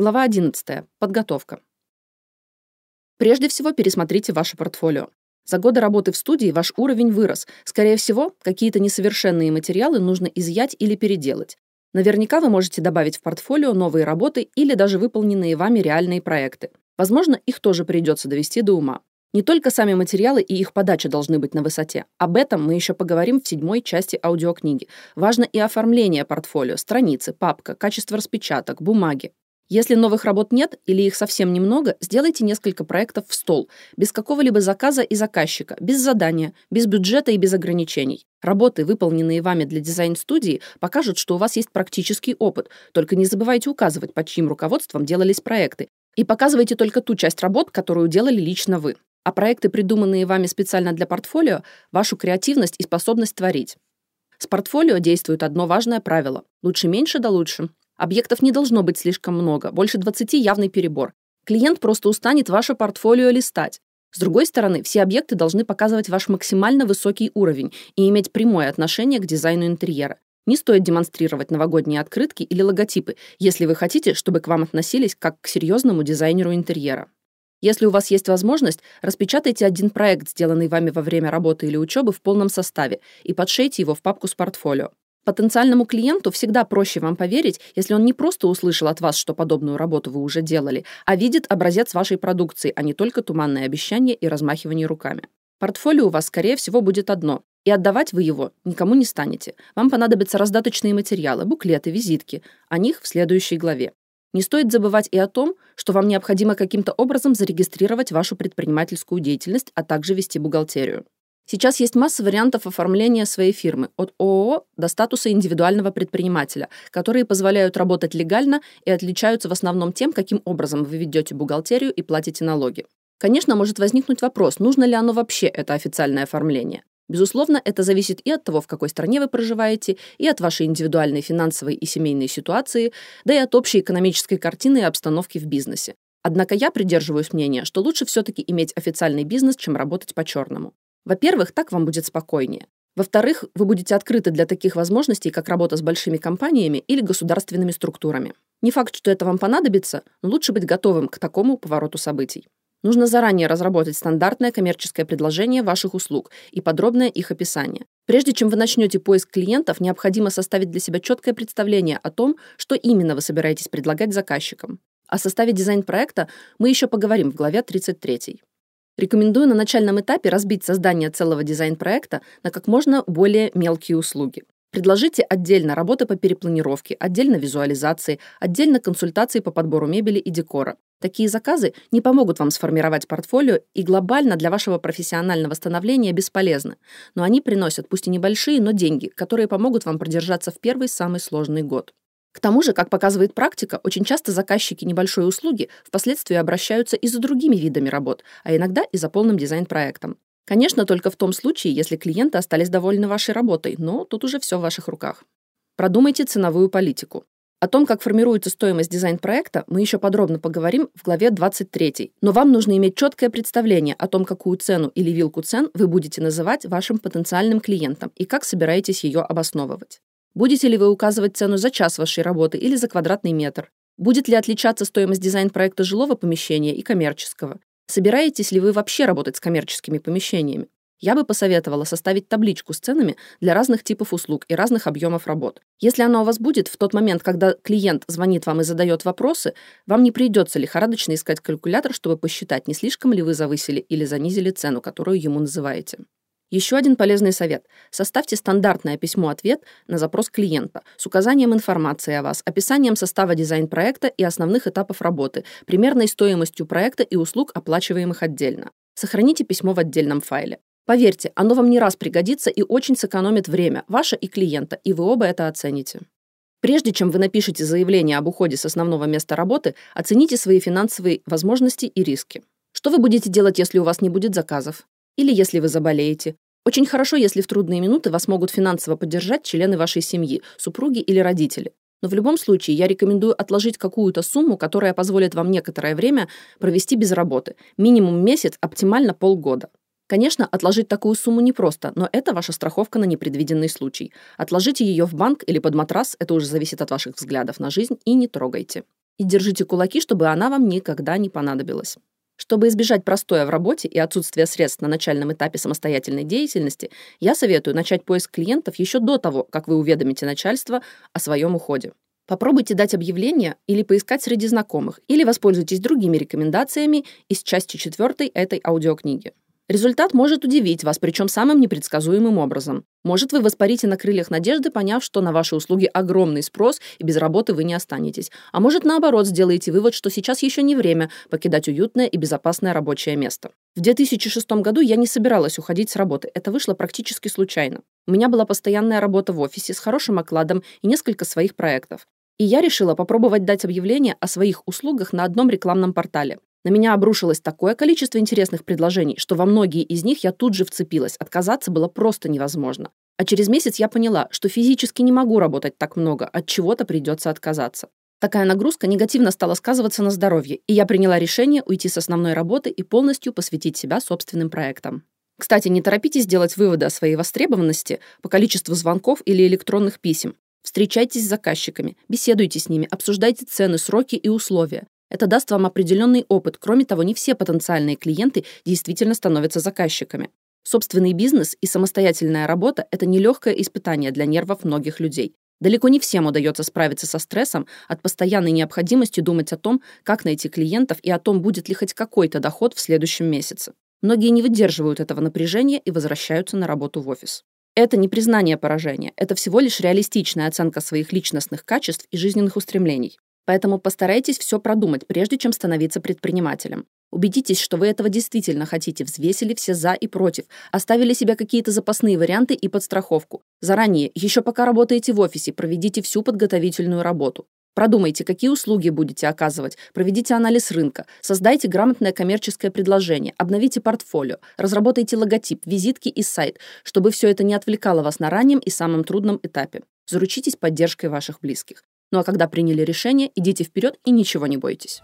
Глава 11. Подготовка. Прежде всего пересмотрите ваше портфолио. За годы работы в студии ваш уровень вырос. Скорее всего, какие-то несовершенные материалы нужно изъять или переделать. Наверняка вы можете добавить в портфолио новые работы или даже выполненные вами реальные проекты. Возможно, их тоже придется довести до ума. Не только сами материалы и их подача должны быть на высоте. Об этом мы еще поговорим в седьмой части аудиокниги. Важно и оформление портфолио, страницы, папка, качество распечаток, бумаги. Если новых работ нет или их совсем немного, сделайте несколько проектов в стол, без какого-либо заказа и заказчика, без задания, без бюджета и без ограничений. Работы, выполненные вами для дизайн-студии, покажут, что у вас есть практический опыт, только не забывайте указывать, под чьим руководством делались проекты, и показывайте только ту часть работ, которую делали лично вы. А проекты, придуманные вами специально для портфолио, вашу креативность и способность творить. С портфолио действует одно важное правило. Лучше меньше да лучше. Объектов не должно быть слишком много, больше 20 явный перебор. Клиент просто устанет ваше портфолио листать. С другой стороны, все объекты должны показывать ваш максимально высокий уровень и иметь прямое отношение к дизайну интерьера. Не стоит демонстрировать новогодние открытки или логотипы, если вы хотите, чтобы к вам относились как к серьезному дизайнеру интерьера. Если у вас есть возможность, распечатайте один проект, сделанный вами во время работы или учебы в полном составе, и подшейте его в папку с портфолио. Потенциальному клиенту всегда проще вам поверить, если он не просто услышал от вас, что подобную работу вы уже делали, а видит образец вашей продукции, а не только туманные обещания и размахивание руками. Портфолио у вас, скорее всего, будет одно, и отдавать вы его никому не станете. Вам понадобятся раздаточные материалы, буклеты, визитки. О них в следующей главе. Не стоит забывать и о том, что вам необходимо каким-то образом зарегистрировать вашу предпринимательскую деятельность, а также вести бухгалтерию. Сейчас есть масса вариантов оформления своей фирмы, от ООО до статуса индивидуального предпринимателя, которые позволяют работать легально и отличаются в основном тем, каким образом вы ведете бухгалтерию и платите налоги. Конечно, может возникнуть вопрос, нужно ли оно вообще, это официальное оформление. Безусловно, это зависит и от того, в какой стране вы проживаете, и от вашей индивидуальной финансовой и семейной ситуации, да и от общей экономической картины и обстановки в бизнесе. Однако я придерживаюсь мнения, что лучше все-таки иметь официальный бизнес, чем работать по-черному. Во-первых, так вам будет спокойнее. Во-вторых, вы будете открыты для таких возможностей, как работа с большими компаниями или государственными структурами. Не факт, что это вам понадобится, но лучше быть готовым к такому повороту событий. Нужно заранее разработать стандартное коммерческое предложение ваших услуг и подробное их описание. Прежде чем вы начнете поиск клиентов, необходимо составить для себя четкое представление о том, что именно вы собираетесь предлагать заказчикам. О составе дизайн-проекта мы еще поговорим в главе 33. Рекомендую на начальном этапе разбить создание целого дизайн-проекта на как можно более мелкие услуги. Предложите отдельно работы по перепланировке, отдельно визуализации, отдельно консультации по подбору мебели и декора. Такие заказы не помогут вам сформировать портфолио и глобально для вашего профессионального становления бесполезны, но они приносят пусть и небольшие, но деньги, которые помогут вам продержаться в первый самый сложный год. К тому же, как показывает практика, очень часто заказчики небольшой услуги впоследствии обращаются и за другими видами работ, а иногда и за полным дизайн-проектом. Конечно, только в том случае, если клиенты остались довольны вашей работой, но тут уже все в ваших руках. Продумайте ценовую политику. О том, как формируется стоимость дизайн-проекта, мы еще подробно поговорим в главе 23. Но вам нужно иметь четкое представление о том, какую цену или вилку цен вы будете называть вашим потенциальным клиентам и как собираетесь ее обосновывать. Будете ли вы указывать цену за час вашей работы или за квадратный метр? Будет ли отличаться стоимость дизайн-проекта жилого помещения и коммерческого? Собираетесь ли вы вообще работать с коммерческими помещениями? Я бы посоветовала составить табличку с ценами для разных типов услуг и разных объемов работ. Если она у вас будет в тот момент, когда клиент звонит вам и задает вопросы, вам не придется лихорадочно искать калькулятор, чтобы посчитать, не слишком ли вы завысили или занизили цену, которую ему называете. Еще один полезный совет. Составьте стандартное письмо-ответ на запрос клиента с указанием информации о вас, описанием состава дизайн-проекта и основных этапов работы, примерной стоимостью проекта и услуг, оплачиваемых отдельно. Сохраните письмо в отдельном файле. Поверьте, оно вам не раз пригодится и очень сэкономит время, ваше и клиента, и вы оба это оцените. Прежде чем вы напишете заявление об уходе с основного места работы, оцените свои финансовые возможности и риски. Что вы будете делать, если у вас не будет заказов? Или если вы заболеете. Очень хорошо, если в трудные минуты вас могут финансово поддержать члены вашей семьи, супруги или родители. Но в любом случае я рекомендую отложить какую-то сумму, которая позволит вам некоторое время провести без работы. Минимум месяц, оптимально полгода. Конечно, отложить такую сумму непросто, но это ваша страховка на непредвиденный случай. Отложите ее в банк или под матрас, это уже зависит от ваших взглядов на жизнь, и не трогайте. И держите кулаки, чтобы она вам никогда не понадобилась. Чтобы избежать простоя в работе и отсутствия средств на начальном этапе самостоятельной деятельности, я советую начать поиск клиентов еще до того, как вы уведомите начальство о своем уходе. Попробуйте дать объявление или поискать среди знакомых, или воспользуйтесь другими рекомендациями из части 4 этой аудиокниги. Результат может удивить вас, причем самым непредсказуемым образом. Может, вы воспарите на крыльях надежды, поняв, что на ваши услуги огромный спрос и без работы вы не останетесь. А может, наоборот, сделаете вывод, что сейчас еще не время покидать уютное и безопасное рабочее место. В 2006 году я не собиралась уходить с работы. Это вышло практически случайно. У меня была постоянная работа в офисе с хорошим окладом и несколько своих проектов. И я решила попробовать дать объявление о своих услугах на одном рекламном портале. На меня обрушилось такое количество интересных предложений, что во многие из них я тут же вцепилась. Отказаться было просто невозможно. А через месяц я поняла, что физически не могу работать так много, от чего-то придется отказаться. Такая нагрузка негативно стала сказываться на здоровье, и я приняла решение уйти с основной работы и полностью посвятить себя собственным проектам. Кстати, не торопитесь делать выводы о своей востребованности по количеству звонков или электронных писем. Встречайтесь с заказчиками, беседуйте с ними, обсуждайте цены, сроки и условия. Это даст вам определенный опыт. Кроме того, не все потенциальные клиенты действительно становятся заказчиками. Собственный бизнес и самостоятельная работа – это нелегкое испытание для нервов многих людей. Далеко не всем удается справиться со стрессом от постоянной необходимости думать о том, как найти клиентов и о том, будет ли хоть какой-то доход в следующем месяце. Многие не выдерживают этого напряжения и возвращаются на работу в офис. Это не признание поражения, это всего лишь реалистичная оценка своих личностных качеств и жизненных устремлений. Поэтому постарайтесь все продумать, прежде чем становиться предпринимателем. Убедитесь, что вы этого действительно хотите, взвесили все «за» и «против», оставили себе какие-то запасные варианты и подстраховку. Заранее, еще пока работаете в офисе, проведите всю подготовительную работу. Продумайте, какие услуги будете оказывать, проведите анализ рынка, создайте грамотное коммерческое предложение, обновите портфолио, разработайте логотип, визитки и сайт, чтобы все это не отвлекало вас на раннем и самом трудном этапе. Заручитесь поддержкой ваших близких. Ну а когда приняли решение, идите вперед и ничего не бойтесь.